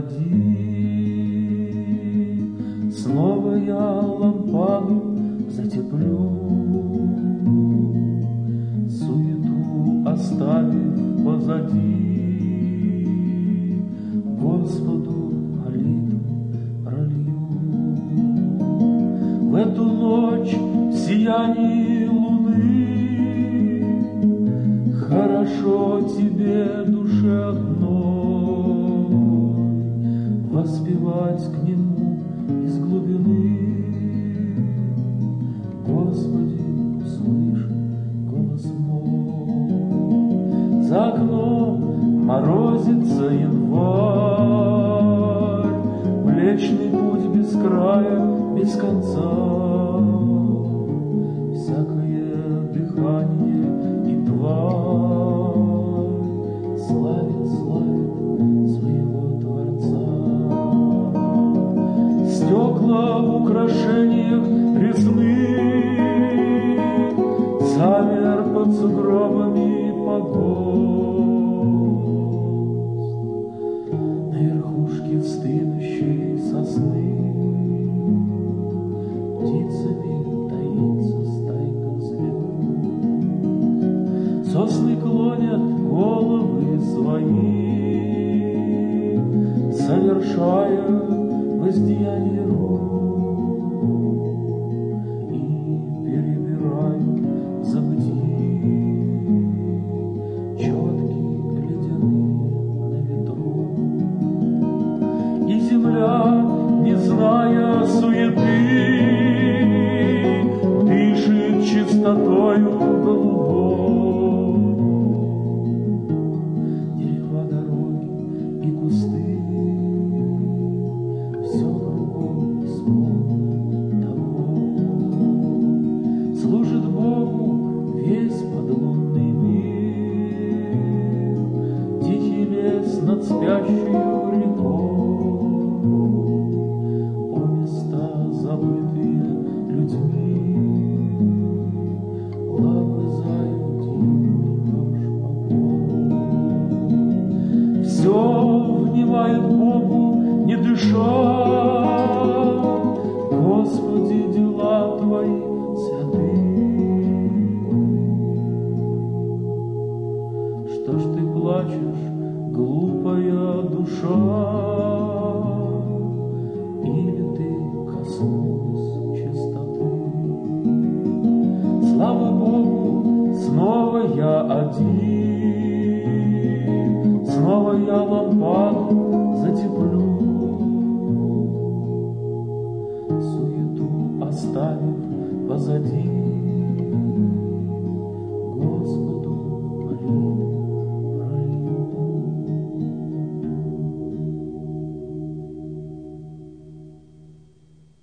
позади. Снова я лампаду затеплю, суету оставив позади. Господу молитву пролью. В эту ночь в сиянии луны Хорошо тебе, душе одной, За окном морозится январь, Млечный путь без края, без конца. Сосны клонят головы свои, Совершая возdeяние рук И перебираю в забытии Четки ледяные на ветру. И земля, не зная суеты, Дышит чистотою спящую рекой. О места, забытые людьми, Лобызают покой. Все внимает Богу, не дыша, Господи, дела Твои святы. Что ж ты плачешь, глупая душа? Или ты коснулась чистоты? Слава Богу, снова я один, Снова я лампада